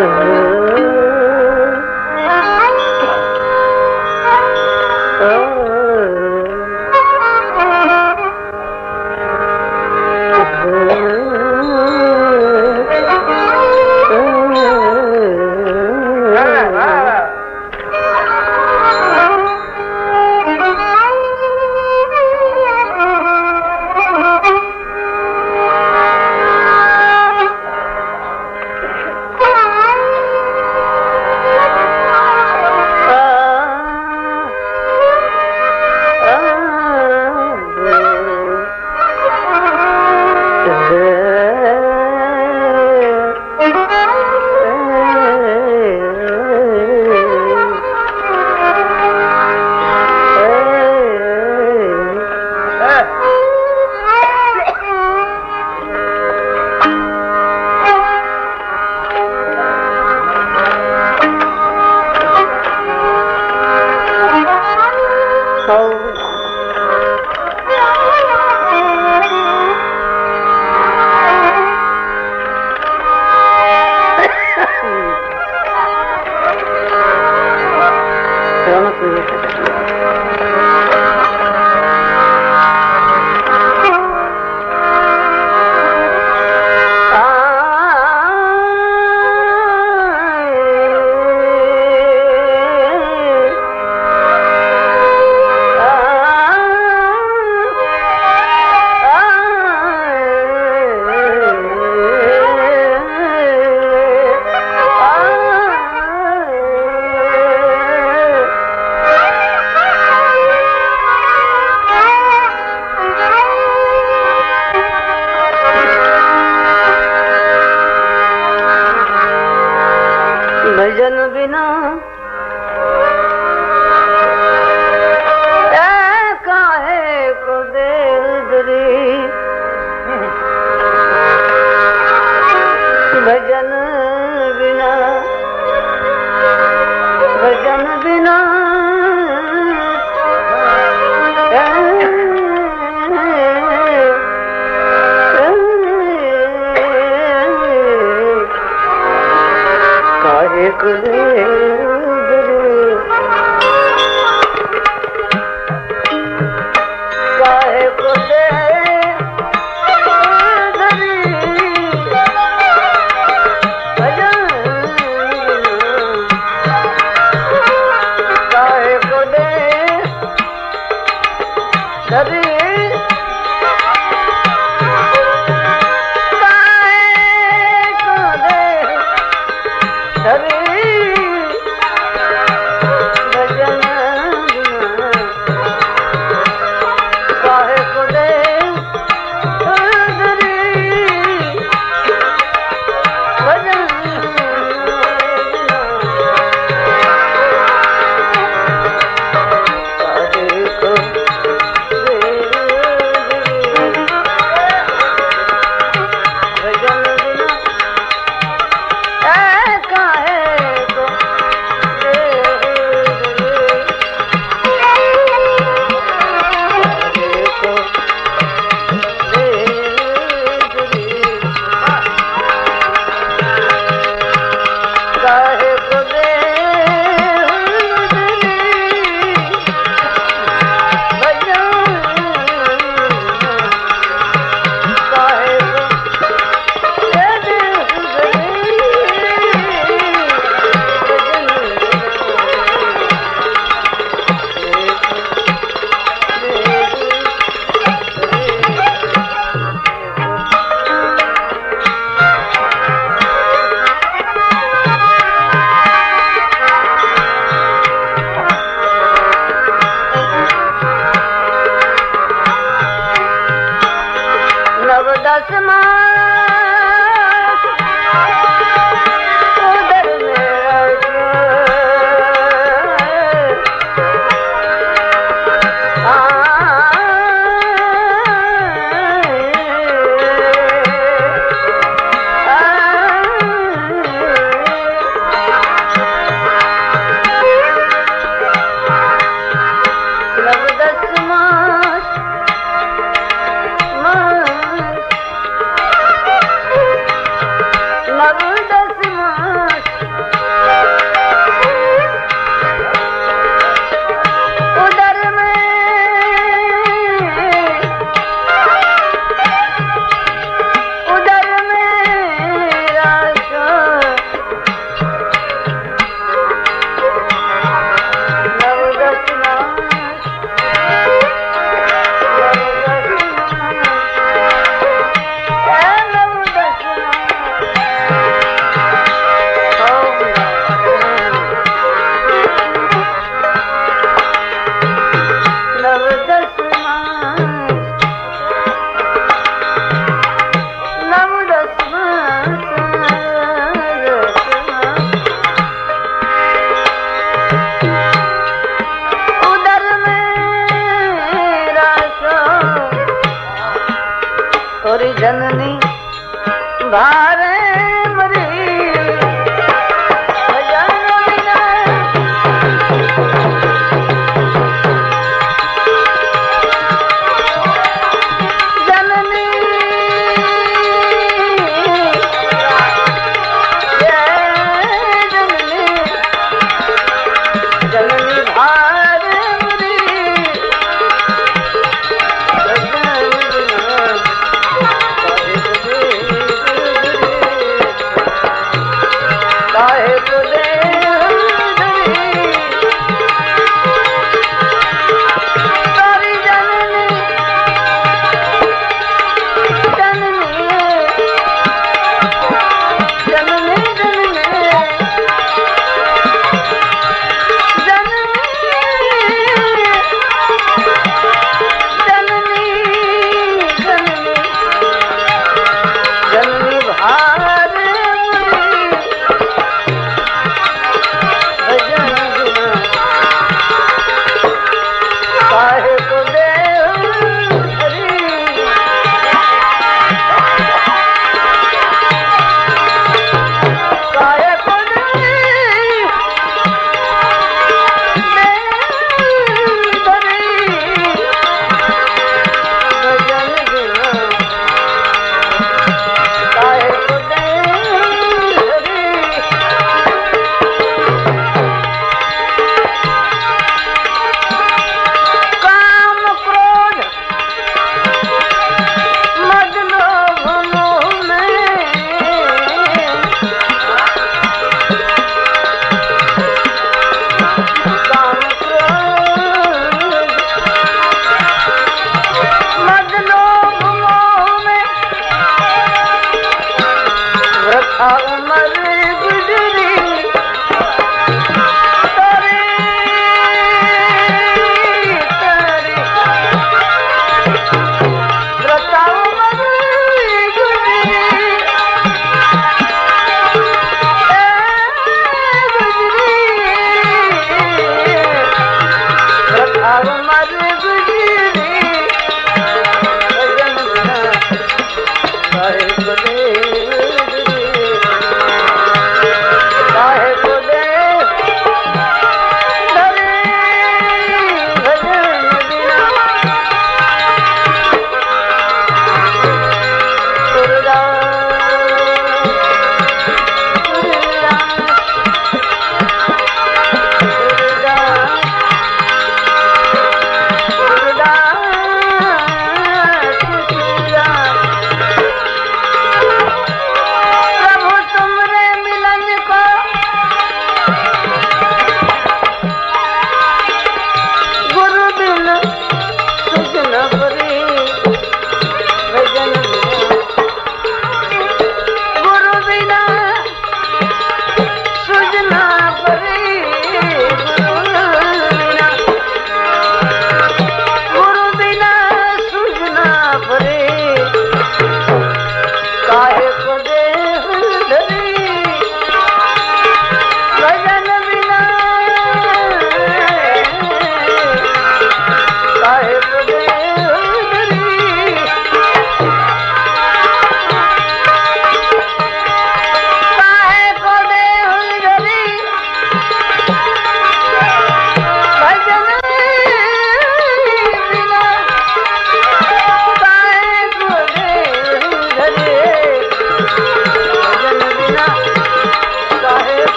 भजन